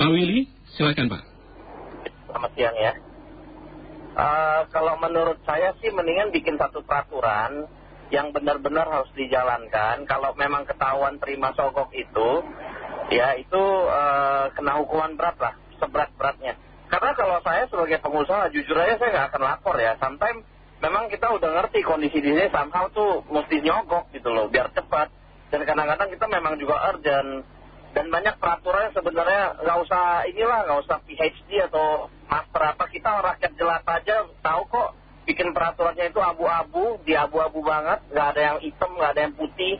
Pak Willy, silakan Pak. Selamat siang ya. Uh, kalau menurut saya sih mendingan bikin satu peraturan yang benar-benar harus dijalankan. Kalau memang ketahuan terima sogok itu, ya itu uh, kena hukuman berat lah, seberat-beratnya. Karena kalau saya sebagai pengusaha, jujur aja saya nggak akan lapor ya. Sometimes memang kita udah ngerti kondisi di somehow tuh mesti nyogok gitu loh, biar cepat. Dan kadang-kadang kita memang juga urgent dan banyak peraturan sebenarnya nggak usah inilah nggak usah PhD atau master apa. Kita rakyat jelata aja tahu kok bikin peraturannya itu abu-abu di abu-abu banget. Nggak ada yang hitam nggak ada yang putih.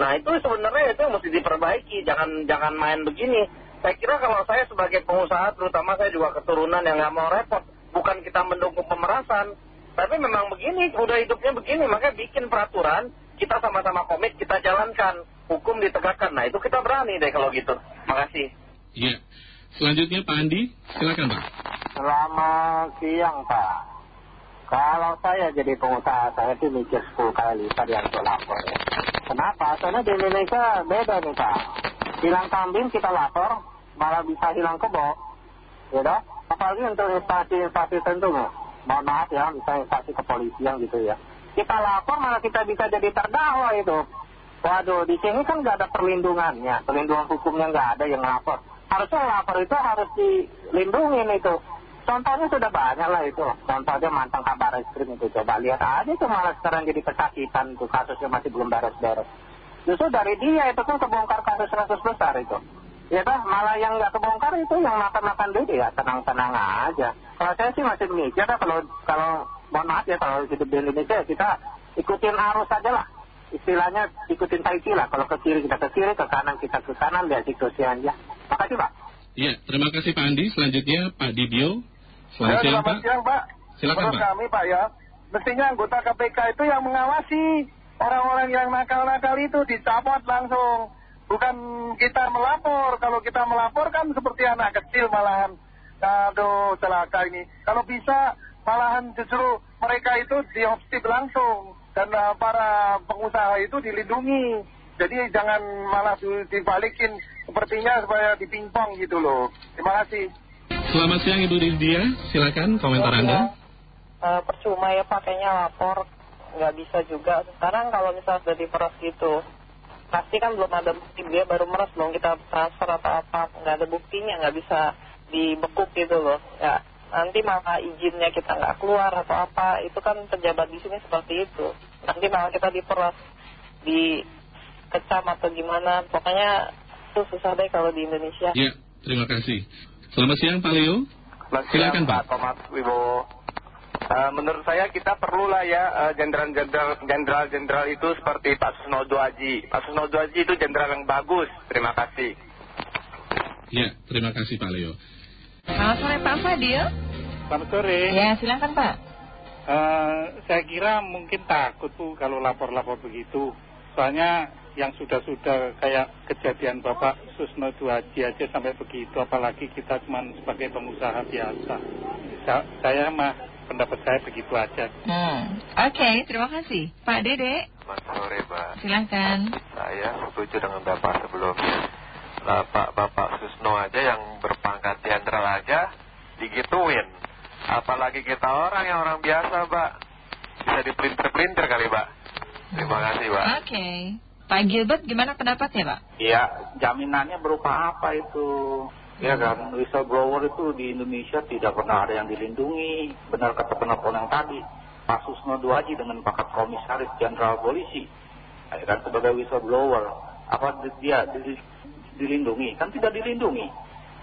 Nah itu sebenarnya itu mesti diperbaiki. Jangan jangan main begini. Saya kira kalau saya sebagai pengusaha terutama saya juga keturunan yang nggak mau repot bukan kita mendukung pemerasan tapi memang begini udah hidupnya begini makanya bikin peraturan kita sama-sama komit, kita jalankan, hukum ditegakkan. Nah itu kita berani deh kalau gitu. Makasih. Iya. Selanjutnya Pak Andi, silakan Pak. Selamat siang Pak. Kalau saya jadi pengusaha, saya itu mikir 10 kali lipat yang untuk lapor ya. Kenapa? Soalnya di Indonesia beda nih Pak. Hilang kambing kita lapor, malah bisa hilang kebo. Ya dah? Apalagi untuk instansi-instansi tentu. Mohon maaf ya, misalnya instansi kepolisian gitu ya kita lapor malah kita bisa jadi terdakwa itu. Waduh, di sini kan nggak ada perlindungannya, perlindungan hukumnya nggak ada yang lapor. Harusnya lapor itu harus dilindungi itu. Contohnya sudah banyak lah itu. Contohnya mantan kabar ekstrim itu. Coba lihat aja itu malah sekarang jadi kesakitan itu kasusnya masih belum beres-beres. Justru dari dia itu kan kebongkar kasus-kasus besar itu. Ya dah, malah yang nggak kebongkar itu yang makan-makan duit ya tenang-tenang aja. Kalau saya sih masih mikir kalau kalau mohon maaf ya kalau hidup di Indonesia kita ikutin arus saja lah. Istilahnya ikutin taiki lah. Kalau ke kiri kita ke kiri ke kanan kita ke kanan lihat situasi aja. Makasih Pak. Iya terima kasih Pak Andi. Selanjutnya Pak Didio. Selamat ya, siang Pak. siang Pak. Silakan Pak. kami Pak ya mestinya anggota KPK itu yang mengawasi orang-orang yang nakal-nakal itu dicabut langsung. Bukan kita melapor. Kalau kita melapor kan seperti anak kecil malahan. Aduh celaka ini. Kalau bisa malahan justru mereka itu diopsip langsung. Dan uh, para pengusaha itu dilindungi. Jadi jangan malah dibalikin sepertinya supaya dipingpong gitu loh. Terima kasih. Selamat siang Ibu Divdia silakan komentar Anda. Uh, percuma ya pakainya lapor. Nggak bisa juga. Sekarang kalau misalnya sudah diperas gitu pasti kan belum ada bukti. Dia baru meras belum kita transfer atau apa. Nggak ada buktinya. Nggak bisa dibekuk gitu loh. Ya nanti malah izinnya kita nggak keluar atau apa itu kan pejabat di sini seperti itu. Nanti malah kita diperas di kecam atau gimana. Pokoknya itu susah deh kalau di Indonesia. Ya terima kasih. Selamat siang Pak Leo. Silakan Pak. Thomas Wibowo. Uh, menurut saya kita perlu lah ya jenderal-jenderal uh, jenderal-jenderal itu seperti Pak Susno Duaji Pak Susno Duaji itu jenderal yang bagus. Terima kasih. Ya terima kasih Pak Leo. Selamat sore Pak Fadil. Selamat sore. Ya silakan Pak. Uh, saya kira mungkin takut Bu kalau lapor-lapor begitu. Soalnya yang sudah-sudah kayak kejadian Bapak Susno Duaji aja sampai begitu. Apalagi kita cuma sebagai pengusaha biasa. Sa saya mah pendapat saya begitu aja. Hmm. Oke, okay, terima kasih. Pak Dede. Selamat sore Pak. Silahkan. Saya setuju dengan Bapak sebelumnya. Bapak-Bapak Susno aja yang berpangkat jenderal aja digituin. Apalagi kita orang yang orang biasa, Pak. Bisa dipelintir-pelintir kali, Pak. Terima kasih, Pak. Oke. Okay. Pak Gilbert, gimana pendapatnya, Pak? Iya, jaminannya berupa apa itu? Ya kan, whistleblower itu di Indonesia tidak pernah ada yang dilindungi. Benar kata penelpon yang tadi, Pak Susno Duaji dengan pakat komisaris jenderal polisi. Ya kan, sebagai whistleblower. Apa dia dilindungi? Kan tidak dilindungi.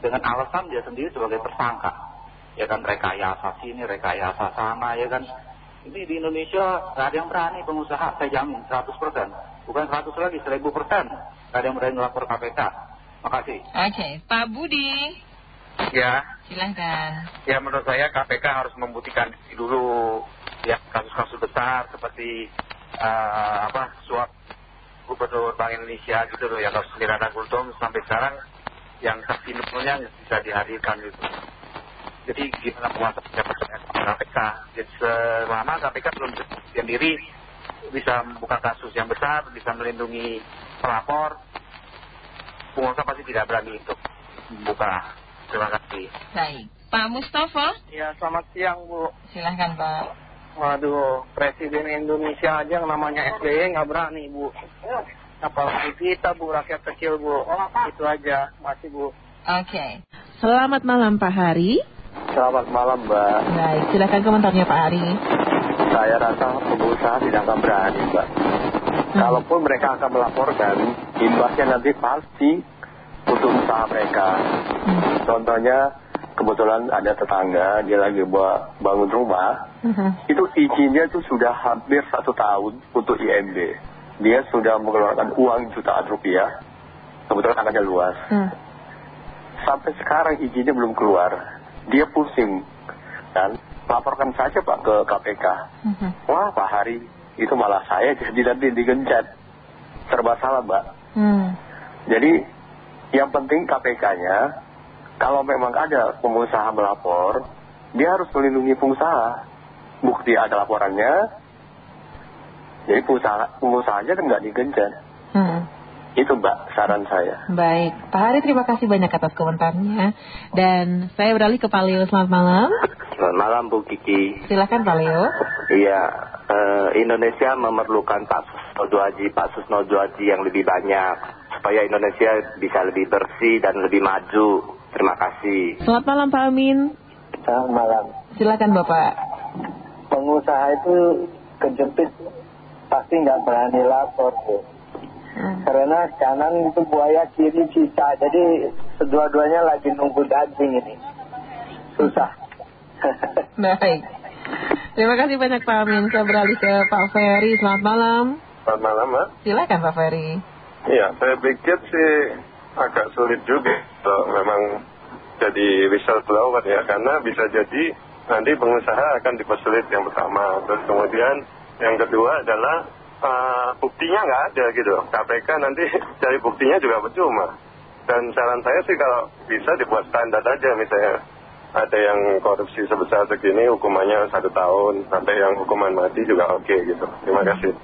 Dengan alasan dia sendiri sebagai tersangka. Ya kan rekayasa sini, rekayasa sana ya kan. Ini di Indonesia nggak ada yang berani pengusaha, saya jamin 100%. Bukan 100 lagi, 1000%. Nggak ada yang berani melapor KPK. Makasih. Oke, Pak Budi. Ya. Silahkan. Ya menurut saya KPK harus membuktikan dulu ya kasus-kasus besar seperti uh, apa suap gubernur Bank Indonesia gitu loh ya kasus Kirana Gultom sampai sekarang yang saksi nukilnya bisa dihadirkan gitu jadi gimana penguasa jabatan KPK jadi selama KPK belum sendiri bisa membuka kasus yang besar bisa melindungi pelapor penguasa pasti tidak berani untuk membuka Terima kasih. Baik. Pak Mustafa, Ya, selamat siang, Bu. silahkan Pak. Waduh, Presiden Indonesia aja yang namanya SBY nggak berani, Bu. Apalagi kita, Bu, rakyat kecil, Bu. Itu aja. Masih, Bu. Oke. Selamat malam Pak Hari. Selamat malam, Mbak. Baik, silakan komentarnya Pak Hari. Saya rasa pengusaha tidak akan berani, Mbak. Kalaupun mereka akan melaporkan, imbasnya nanti pasti untuk usaha mereka. Contohnya, kebetulan ada tetangga, dia lagi buat bangun rumah, itu izinnya itu sudah hampir satu tahun untuk IMB. Dia sudah mengeluarkan uang jutaan rupiah, kebetulan anaknya luas. Sampai sekarang izinnya belum keluar. Dia pusing, kan? Laporkan saja Pak ke KPK. Wah Pak Hari, itu malah saya jadi nanti digencat. Serba salah Mbak. Hmm. Jadi yang penting KPK-nya, kalau memang ada pengusaha melapor, dia harus melindungi pengusaha. Bukti ada laporannya, jadi pengusaha, pengusahanya kan nggak digencat. Hmm. Itu Mbak saran saya. Baik, Pak Hari terima kasih banyak atas komentarnya. Dan saya beralih ke Pak Leo, selamat malam. Selamat malam Bu Kiki. Silakan Pak Leo. Iya, eh, Indonesia memerlukan Pak Susno Duaji, Pak Susno Duaji yang lebih banyak supaya Indonesia bisa lebih bersih dan lebih maju. Terima kasih. Selamat malam Pak Amin. Selamat malam. Silakan Bapak. Pengusaha itu kejepit pasti nggak berani lapor Bu. Karena kanan itu buaya, kiri cicak. Jadi kedua-duanya lagi nunggu daging ini. Susah. Baik. Terima kasih banyak Pak Amin. Saya beralih ke Pak Ferry. Selamat malam. Selamat malam, Mbak. Silakan Pak Ferry. Iya, saya pikir sih agak sulit juga kalau memang jadi whistleblower ya, karena bisa jadi nanti pengusaha akan dipersulit yang pertama. Terus kemudian yang kedua adalah buktinya nggak ada gitu. KPK nanti cari buktinya juga percuma. Dan saran saya sih kalau bisa dibuat standar aja misalnya ada yang korupsi sebesar segini hukumannya satu tahun, sampai yang hukuman mati juga oke gitu. Terima kasih.